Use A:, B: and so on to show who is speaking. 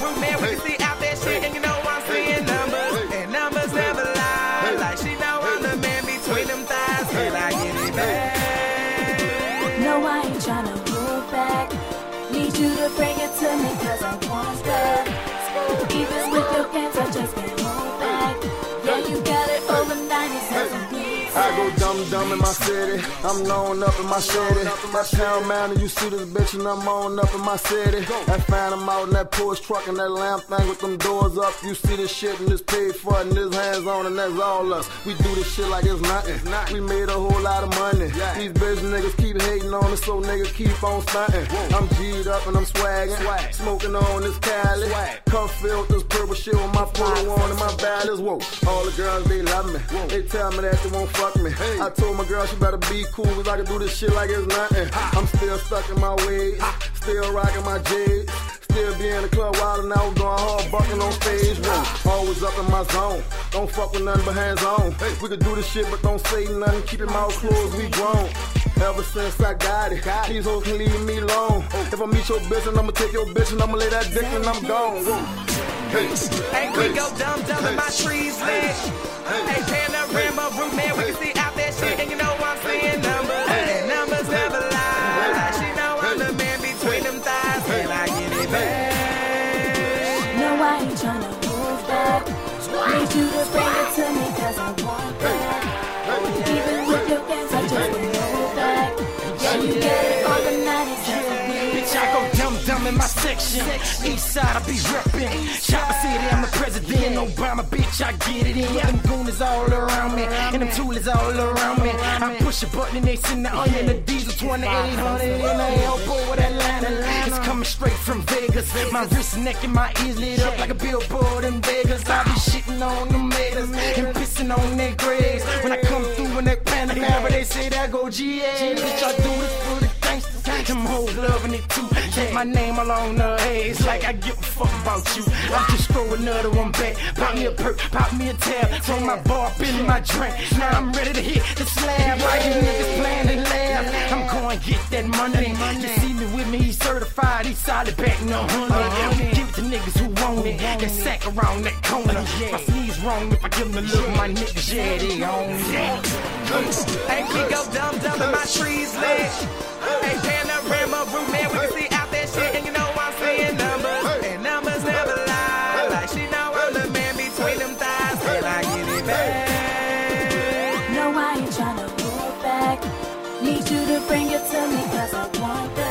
A: root, man. We can see out that shit, and you know I'm seeing numbers, and numbers never lie. Like she know I'm the man between them thighs, and I get it back.
B: No, I ain't tryna hold back. Need you to bring it to me, cause I want that. I
C: go dumb dumb in my city. I'm known up in my city. My town man, you see this bitch, and I'm on up in my city. Find him out in that Porsche truck and that lamp thing with them doors up. You see this shit and this paid for and this hands on and that's all us. We do this shit like it's nothing. We made a whole lot of money. These bitch niggas keep hating on us, so niggas keep on stunting. I'm G'd up and I'm swagging, smoking on this Cali. Cuff filled this purple shit with my photo on and my ballads. Whoa, all the girls they love me. They tell me that they won't fuck me. I told my girl she better be cool, cause I can do this shit like it's nothing. I'm still stuck in my ways, still rocking my J's. Still be in the club wildin' out, going hard, bucking on stage. Whoa, always up in my zone. Don't fuck with nothing but hands on. We could do this shit, but don't say nothing. Keep your mouth closed, we grown. Ever since I got it, these hoes can leave me alone. Oh. If I meet your bitch, and I'ma take your bitch, and I'ma lay that dick, and I'm gone. Hey,
A: Hey, we go dumb dumb in my trees, lit. Hey, panorama
B: ain't tryna move back. Need you to bring it to me, cause I want that. Even with your games, I just can't hold back. Yeah, you got
D: in my section. East side, I be reppin'. Chopper City, I'm the president. Obama, bitch, I get it in. Them goonies all around me, and them toolies all around me. I push a button and they send the onion, the diesel 2800 in the elbow with Atlanta. It's coming straight from Vegas. My wrist, neck, and my ears lit up like a billboard in Vegas. I be shitting on them haters and pissing on their graves. When I come through in that Panamera, they say that go GA. Bitch, I do this for the gangsters. Them hoes loving it too. Take my name along the haze like I give a fuck about you. I just throw another one back. Pop me a perk, pop me a tab. Throw my bar up in my drink. Now I'm ready to hit the slab. Why you niggas playing and laugh? I'm going get that money. You see me with me, he's certified. He's solid back, no honey. Uh-huh. Give it to niggas who want it. That sack around that corner. Uh, my sneeze wrong if I give them a look. My niggas, yeah, they own it.
A: Hey, we go dumb dumb in my trees, lit. need you to bring it to me cause I want that.